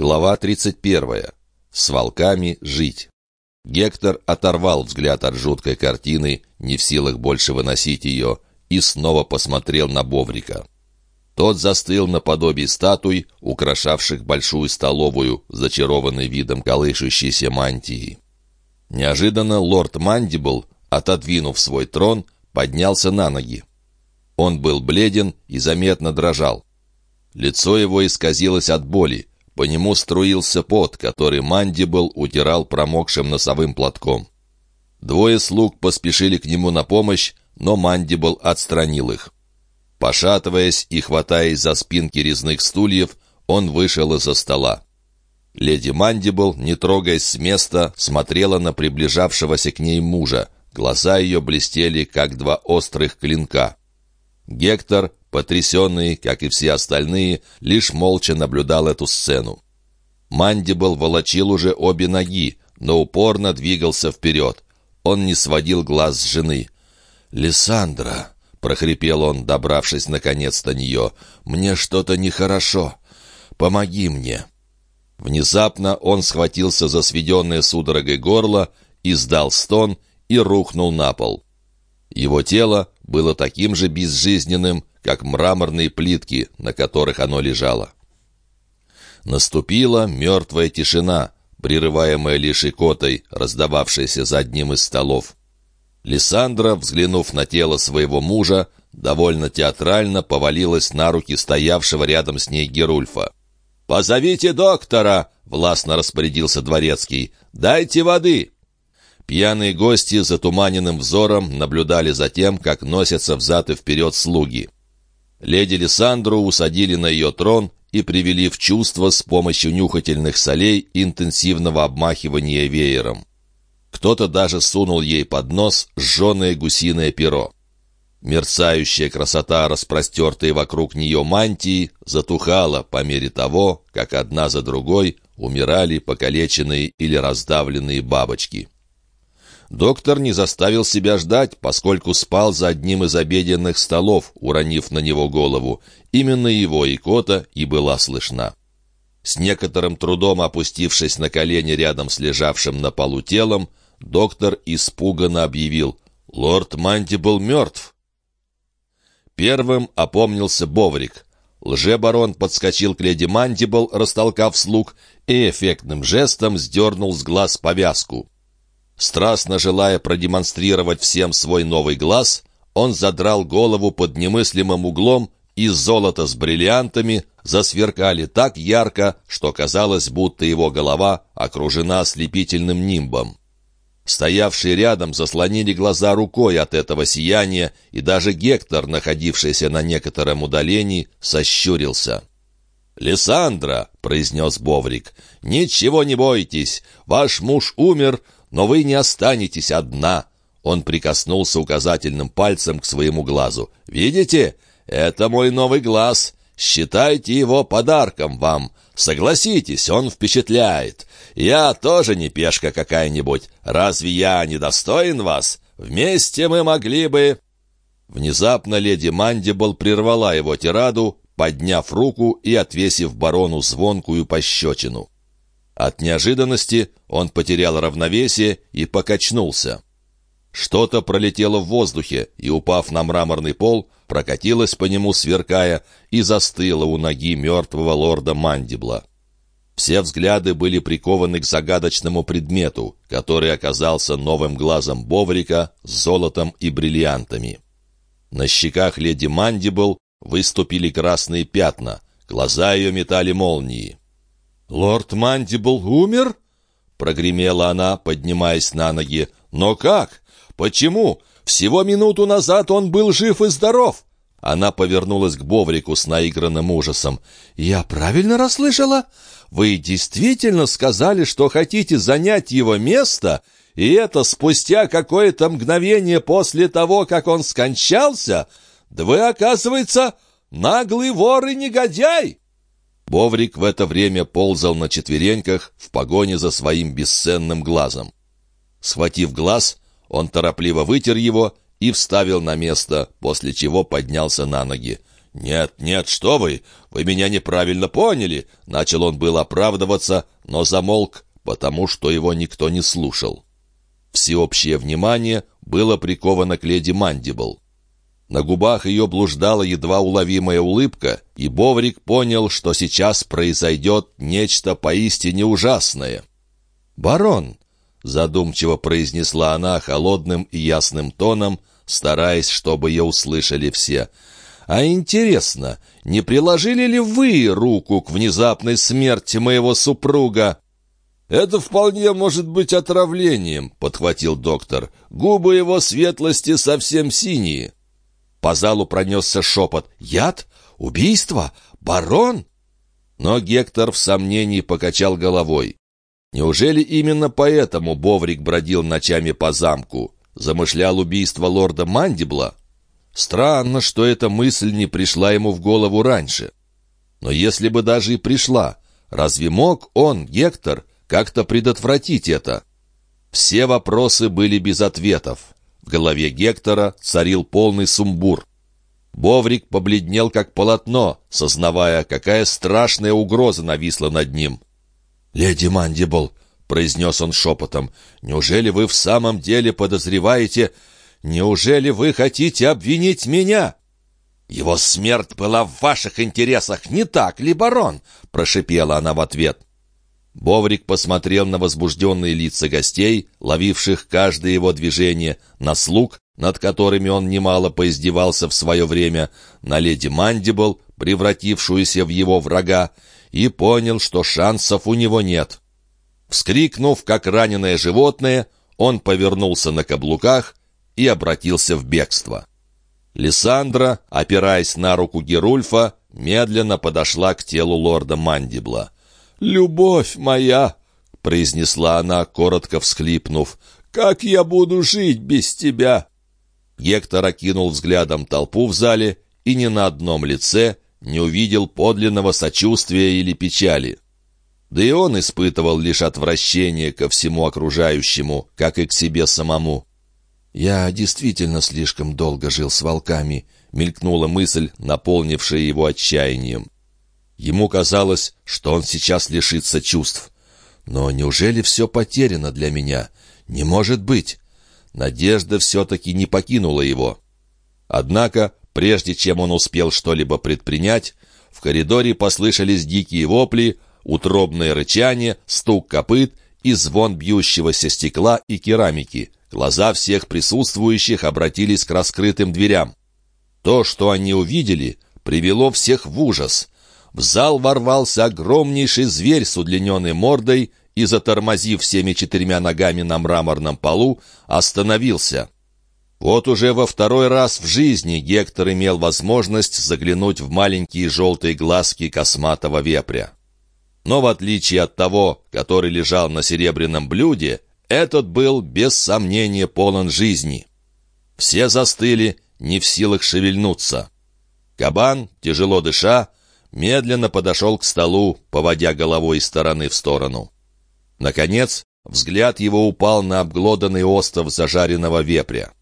Глава 31. С волками жить. Гектор оторвал взгляд от жуткой картины, не в силах больше выносить ее, и снова посмотрел на Боврика. Тот застыл наподобие статуй, украшавших большую столовую, зачарованный видом колышущейся мантии. Неожиданно лорд Мандибл, отодвинув свой трон, поднялся на ноги. Он был бледен и заметно дрожал. Лицо его исказилось от боли, по нему струился пот, который Мандибл утирал промокшим носовым платком. Двое слуг поспешили к нему на помощь, но Мандибл отстранил их. Пошатываясь и хватаясь за спинки резных стульев, он вышел из-за стола. Леди Мандибл, не трогаясь с места, смотрела на приближавшегося к ней мужа. Глаза ее блестели, как два острых клинка. Гектор, потрясенный, как и все остальные, лишь молча наблюдал эту сцену. Мандибл волочил уже обе ноги, но упорно двигался вперед. Он не сводил глаз с жены. «Лиссандра!» — прохрипел он, добравшись наконец до нее. «Мне что-то нехорошо. Помоги мне!» Внезапно он схватился за сведенное судорогой горло, издал стон и рухнул на пол. Его тело было таким же безжизненным, как мраморные плитки, на которых оно лежало. Наступила мертвая тишина, прерываемая лишь икотой, раздававшейся за одним из столов. Лиссандра, взглянув на тело своего мужа, довольно театрально повалилась на руки стоявшего рядом с ней Герульфа. «Позовите доктора!» — властно распорядился дворецкий. «Дайте воды!» Пьяные гости затуманенным взором наблюдали за тем, как носятся взад и вперед слуги. Леди Лиссандру усадили на ее трон и привели в чувство с помощью нюхательных солей интенсивного обмахивания веером. Кто-то даже сунул ей под нос сжженное гусиное перо. Мерцающая красота, распростертой вокруг нее мантии, затухала по мере того, как одна за другой умирали покалеченные или раздавленные бабочки. Доктор не заставил себя ждать, поскольку спал за одним из обеденных столов, уронив на него голову. Именно его икота и была слышна. С некоторым трудом опустившись на колени рядом с лежавшим на полу телом, доктор испуганно объявил «Лорд Манти был мертв». Первым опомнился Боврик. Лже-барон подскочил к леди Мантибл, растолкав слуг, и эффектным жестом сдернул с глаз повязку. Страстно желая продемонстрировать всем свой новый глаз, он задрал голову под немыслимым углом, и золото с бриллиантами засверкали так ярко, что казалось, будто его голова окружена ослепительным нимбом. Стоявшие рядом заслонили глаза рукой от этого сияния, и даже Гектор, находившийся на некотором удалении, сощурился. «Лиссандра», — произнес Боврик, — «ничего не бойтесь, ваш муж умер, но вы не останетесь одна». Он прикоснулся указательным пальцем к своему глазу. «Видите? Это мой новый глаз. Считайте его подарком вам. Согласитесь, он впечатляет. Я тоже не пешка какая-нибудь. Разве я не достоин вас? Вместе мы могли бы...» Внезапно леди Мандибл прервала его тираду, подняв руку и отвесив барону звонкую пощечину. От неожиданности он потерял равновесие и покачнулся. Что-то пролетело в воздухе и, упав на мраморный пол, прокатилось по нему, сверкая, и застыло у ноги мертвого лорда Мандибла. Все взгляды были прикованы к загадочному предмету, который оказался новым глазом Боврика с золотом и бриллиантами. На щеках леди Мандибл выступили красные пятна, глаза ее метали молнии. «Лорд Мандибл умер?» — прогремела она, поднимаясь на ноги. «Но как? Почему? Всего минуту назад он был жив и здоров!» Она повернулась к Боврику с наигранным ужасом. «Я правильно расслышала? Вы действительно сказали, что хотите занять его место, и это спустя какое-то мгновение после того, как он скончался? Да вы, оказывается, наглый вор и негодяй!» Боврик в это время ползал на четвереньках в погоне за своим бесценным глазом. Схватив глаз, он торопливо вытер его и вставил на место, после чего поднялся на ноги. «Нет, нет, что вы! Вы меня неправильно поняли!» Начал он был оправдываться, но замолк, потому что его никто не слушал. Всеобщее внимание было приковано к леди Мандибл. На губах ее блуждала едва уловимая улыбка, и Боврик понял, что сейчас произойдет нечто поистине ужасное. «Барон!» — задумчиво произнесла она холодным и ясным тоном, стараясь, чтобы ее услышали все. «А интересно, не приложили ли вы руку к внезапной смерти моего супруга?» «Это вполне может быть отравлением», — подхватил доктор. «Губы его светлости совсем синие». По залу пронесся шепот. «Яд? Убийство? Барон?» Но Гектор в сомнении покачал головой. Неужели именно поэтому Боврик бродил ночами по замку? Замышлял убийство лорда Мандибла? Странно, что эта мысль не пришла ему в голову раньше. Но если бы даже и пришла, разве мог он, Гектор, как-то предотвратить это? Все вопросы были без ответов. Голове Гектора царил полный сумбур. Боврик побледнел, как полотно, сознавая, какая страшная угроза нависла над ним. «Леди Мандибл», — произнес он шепотом, — «неужели вы в самом деле подозреваете... Неужели вы хотите обвинить меня?» «Его смерть была в ваших интересах, не так ли, барон?» — прошипела она в ответ. Боврик посмотрел на возбужденные лица гостей, ловивших каждое его движение, на слуг, над которыми он немало поиздевался в свое время, на леди Мандибл, превратившуюся в его врага, и понял, что шансов у него нет. Вскрикнув, как раненое животное, он повернулся на каблуках и обратился в бегство. Лиссандра, опираясь на руку Герульфа, медленно подошла к телу лорда Мандибла. «Любовь моя!» — произнесла она, коротко всхлипнув. «Как я буду жить без тебя?» Гектор окинул взглядом толпу в зале и ни на одном лице не увидел подлинного сочувствия или печали. Да и он испытывал лишь отвращение ко всему окружающему, как и к себе самому. «Я действительно слишком долго жил с волками», — мелькнула мысль, наполнившая его отчаянием. Ему казалось, что он сейчас лишится чувств. Но неужели все потеряно для меня? Не может быть! Надежда все-таки не покинула его. Однако, прежде чем он успел что-либо предпринять, в коридоре послышались дикие вопли, утробное рычание, стук копыт и звон бьющегося стекла и керамики. Глаза всех присутствующих обратились к раскрытым дверям. То, что они увидели, привело всех в ужас. В зал ворвался огромнейший зверь с удлиненной мордой и, затормозив всеми четырьмя ногами на мраморном полу, остановился. Вот уже во второй раз в жизни Гектор имел возможность заглянуть в маленькие желтые глазки косматого вепря. Но в отличие от того, который лежал на серебряном блюде, этот был без сомнения полон жизни. Все застыли, не в силах шевельнуться. Кабан, тяжело дыша, медленно подошел к столу, поводя головой из стороны в сторону. Наконец, взгляд его упал на обглоданный остов зажаренного вепря.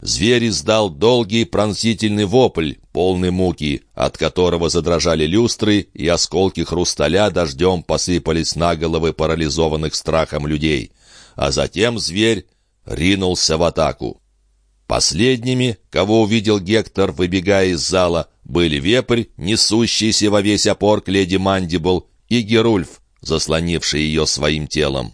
Зверь издал долгий пронзительный вопль, полный муки, от которого задрожали люстры, и осколки хрусталя дождем посыпались на головы парализованных страхом людей. А затем зверь ринулся в атаку. Последними, кого увидел Гектор, выбегая из зала, были вепрь, несущийся во весь опор к леди Мандибл, и Герульф, заслонивший ее своим телом.